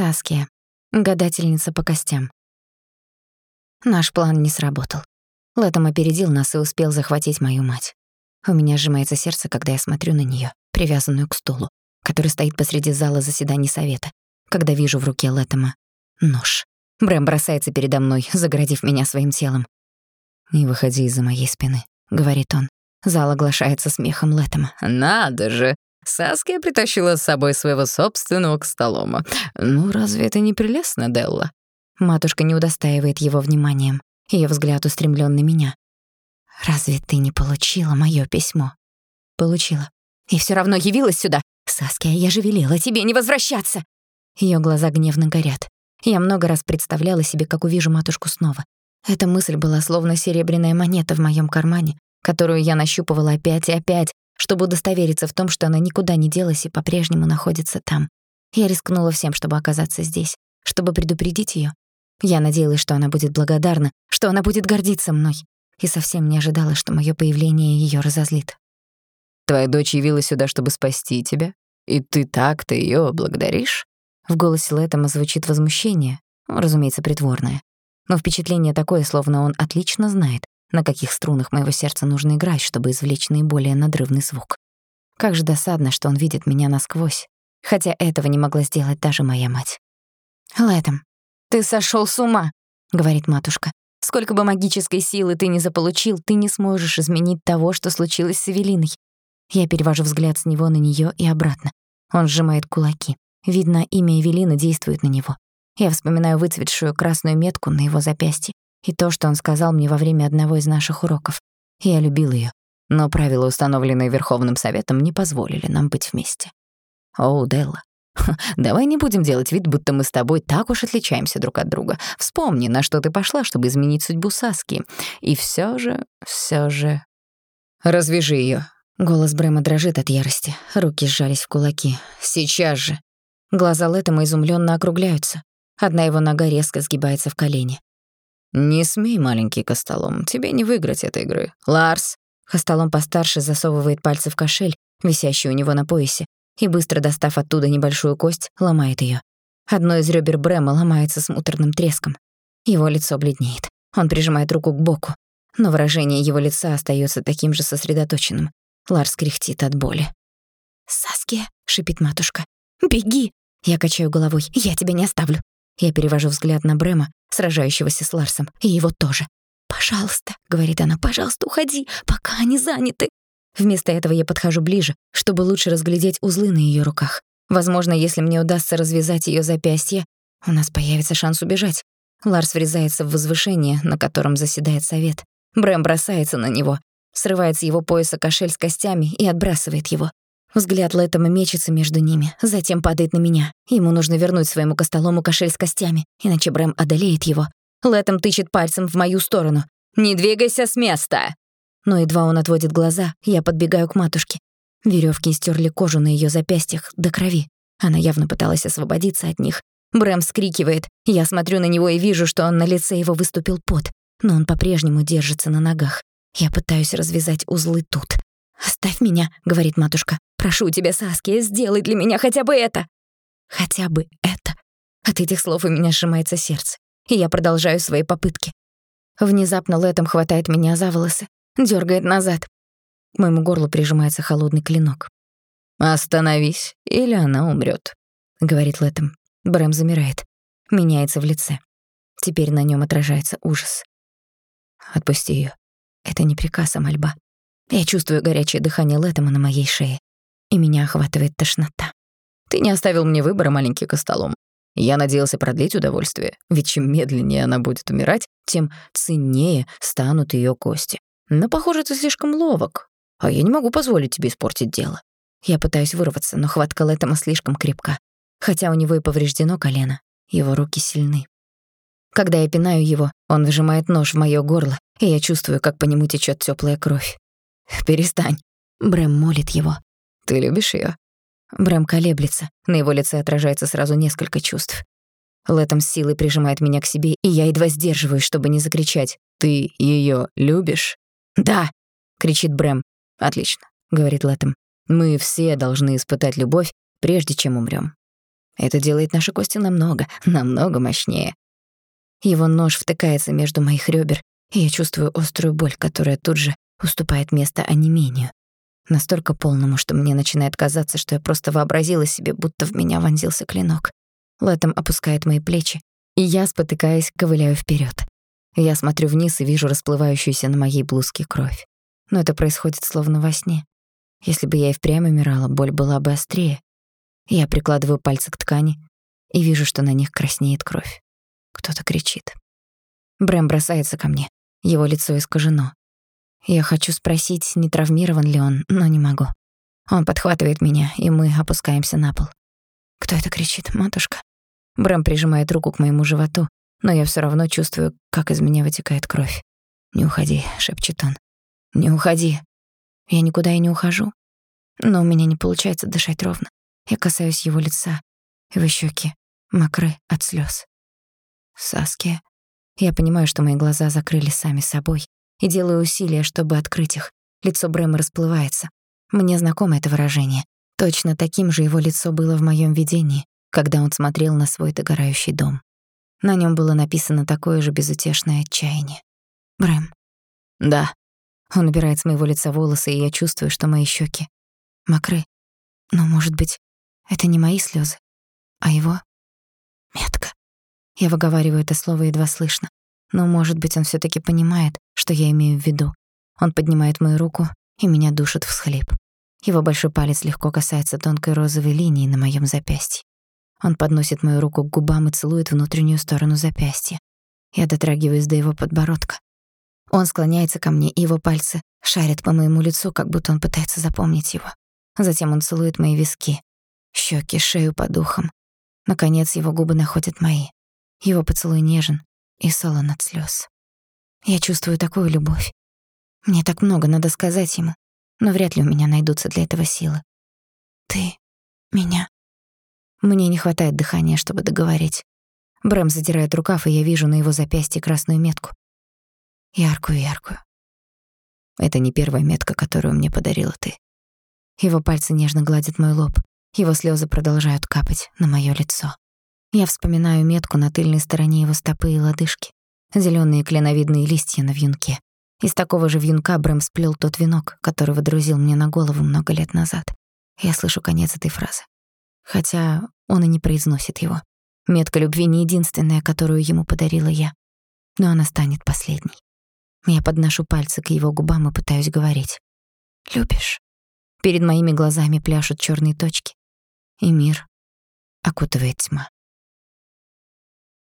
Саския, гадательница по костям. Наш план не сработал. Лэтом опередил нас и успел захватить мою мать. У меня сжимается сердце, когда я смотрю на неё, привязанную к стулу, который стоит посреди зала заседаний совета, когда вижу в руке Лэттема нож. Брэм бросается передо мной, загородив меня своим телом. «Не выходи из-за моей спины», — говорит он. Зал оглашается смехом Лэттема. «Надо же! Саския притащила с собой своего собственного к столома. Ну, разве это не прелестно, Делла?» Матушка не удостаивает его вниманием. Её взгляд устремлён на меня. «Разве ты не получила моё письмо?» «Получила. И всё равно явилась сюда. Саския, я же велела тебе не возвращаться!» Её глаза гневно горят. Я много раз представляла себе, как увижу матушку снова. Эта мысль была словно серебряная монета в моём кармане, которую я нащупывала опять и опять, чтобы удостовериться в том, что она никуда не делась и по-прежнему находится там. Я рискнула всем, чтобы оказаться здесь, чтобы предупредить её. Я надеялась, что она будет благодарна, что она будет гордиться мной, и совсем не ожидала, что моё появление её разозлит. «Твоя дочь явилась сюда, чтобы спасти тебя, и ты так-то её благодаришь?» В голосе Лэттема звучит возмущение, разумеется, притворное. Но впечатление такое, словно он отлично знает, на каких струнах моего сердца нужно играть, чтобы извлечь наиболее надрывный звук. Как же досадно, что он видит меня насквозь, хотя этого не могла сделать даже моя мать. «Лэттем, ты сошёл с ума», — говорит матушка. «Сколько бы магической силы ты ни заполучил, ты не сможешь изменить того, что случилось с Эвелиной». Я перевожу взгляд с него на неё и обратно. Он сжимает кулаки. Видно, имя Эвелины действует на него. Я вспоминаю выцветшую красную метку на его запястье и то, что он сказал мне во время одного из наших уроков. Я любил её, но правила, установленные Верховным Советом, не позволили нам быть вместе. О, Делла, давай не будем делать вид, будто мы с тобой так уж отличаемся друг от друга. Вспомни, на что ты пошла, чтобы изменить судьбу Саски. И всё же, всё же... Развяжи её. Голос Брэма дрожит от ярости. Руки сжались в кулаки. Сейчас же. Глаза Лэттема изумлённо округляются. Одна его нога резко сгибается в колени. «Не смей, маленький Костолом, тебе не выиграть этой игры. Ларс!» Костолом постарше засовывает пальцы в кошель, висящий у него на поясе, и, быстро достав оттуда небольшую кость, ломает её. Одно из ребер Брэма ломается с муторным треском. Его лицо бледнеет. Он прижимает руку к боку, но выражение его лица остаётся таким же сосредоточенным. Ларс кряхтит от боли. «Саския», — шипит матушка, — «беги!» Я качаю головой. «Я тебя не оставлю». Я перевожу взгляд на Брема, сражающегося с Ларсом, и его тоже. «Пожалуйста», — говорит она, — «пожалуйста, уходи, пока они заняты». Вместо этого я подхожу ближе, чтобы лучше разглядеть узлы на её руках. Возможно, если мне удастся развязать её запястье, у нас появится шанс убежать. Ларс врезается в возвышение, на котором заседает совет. Брэм бросается на него, срывает с его пояса кошель с костями и отбрасывает его. Взгляд Лэттема мечется между ними, затем падает на меня. Ему нужно вернуть своему костолому кошель с костями, иначе Брэм одолеет его. Лэттем тычет пальцем в мою сторону. «Не двигайся с места!» Но едва он отводит глаза, я подбегаю к матушке. Верёвки стерли кожу на её запястьях до крови. Она явно пыталась освободиться от них. Брэм скрикивает. Я смотрю на него и вижу, что он на лице его выступил пот, но он по-прежнему держится на ногах. Я пытаюсь развязать узлы тут. «Оставь меня», — говорит матушка. «Прошу тебя, Саския, сделай для меня хотя бы это». «Хотя бы это». От этих слов у меня сжимается сердце, и я продолжаю свои попытки. Внезапно Лэтом хватает меня за волосы, дёргает назад. К моему горлу прижимается холодный клинок. «Остановись, или она умрёт», — говорит Лэтом. Брэм замирает, меняется в лице. Теперь на нём отражается ужас. «Отпусти её. Это не приказ, а мольба. Я чувствую горячее дыхание Лэттема на моей шее, и меня охватывает тошнота. Ты не оставил мне выбора, маленький костолом. Я надеялся продлить удовольствие, ведь чем медленнее она будет умирать, тем ценнее станут ее кости. Но, похоже, ты слишком ловок, а я не могу позволить тебе испортить дело. Я пытаюсь вырваться, но хватка Лэттема слишком крепка. Хотя у него и повреждено колено, его руки сильны. Когда я пинаю его, он выжимает нож в моё горло, и я чувствую, как по нему течёт тёплая кровь. «Перестань». Брэм молит его. «Ты любишь её?» Брэм колеблется. На его лице отражается сразу несколько чувств. Лэтом с силой прижимает меня к себе, и я едва сдерживаюсь, чтобы не закричать. «Ты её любишь?» «Да!» — кричит Брэм. «Отлично», — говорит Лэтом. «Мы все должны испытать любовь, прежде чем умрём». Это делает наши кости намного, намного мощнее. Его нож втыкается между моих ребер, и я чувствую острую боль, которая тут же уступает место онемению. Настолько полному, что мне начинает казаться, что я просто вообразила себе, будто в меня вонзился клинок. Лэтом опускает мои плечи, и я, спотыкаясь, ковыляю вперед. Я смотрю вниз и вижу расплывающуюся на моей блузке кровь. Но это происходит словно во сне. Если бы я и впрямь умирала, боль была бы острее. Я прикладываю пальцы к ткани и вижу, что на них краснеет кровь. Кто-то кричит. Брэм бросается ко мне. Его лицо искажено. Я хочу спросить, не травмирован ли он, но не могу. Он подхватывает меня, и мы опускаемся на пол. Кто это кричит? Матушка? Брэм прижимает руку к моему животу, но я всё равно чувствую, как из меня вытекает кровь. «Не уходи», — шепчет он. «Не уходи». Я никуда и не ухожу. Но у меня не получается дышать ровно. Я касаюсь его лица, его щеки мокры от слез. Саски. Я понимаю, что мои глаза закрыли сами собой, и делаю усилия, чтобы открыть их. Лицо Брэма расплывается. Мне знакомо это выражение. Точно таким же его лицо было в моем видении, когда он смотрел на свой догорающий дом. На нем было написано такое же безутешное отчаяние. «Брэм». «Да». Он убирает с моего лица волосы, и я чувствую, что мои щеки мокры. Но, может быть, это не мои слезы, а его метка. Я выговариваю это слово едва слышно, но, может быть, он все таки понимает, что я имею в виду. Он поднимает мою руку, и меня душит всхлип. Его большой палец легко касается тонкой розовой линии на моем запястье. Он подносит мою руку к губам и целует внутреннюю сторону запястья. Я дотрагиваюсь до его подбородка. Он склоняется ко мне, и его пальцы шарят по моему лицу, как будто он пытается запомнить его. Затем он целует мои виски, щеки, шею по духам. Наконец его губы находят мои. Его поцелуй нежен и солон от слез. Я чувствую такую любовь. Мне так много надо сказать ему, но вряд ли у меня найдутся для этого силы. Ты меня мне не хватает дыхания, чтобы договорить. Брэм задирает рукав, и я вижу на его запястье красную метку. Яркую-яркую. Это не первая метка, которую мне подарила ты. Его пальцы нежно гладят мой лоб. Его слезы продолжают капать на моё лицо. Я вспоминаю метку на тыльной стороне его стопы и лодыжки. Зелёные кленовидные листья на вьюнке. Из такого же вьюнка Брэм сплел тот венок, который водрузил мне на голову много лет назад. Я слышу конец этой фразы хотя он и не произносит его. Метка любви не единственная, которую ему подарила я, но она станет последней. Я подношу пальцы к его губам и пытаюсь говорить. «Любишь?» Перед моими глазами пляшут чёрные точки, и мир окутывает тьма.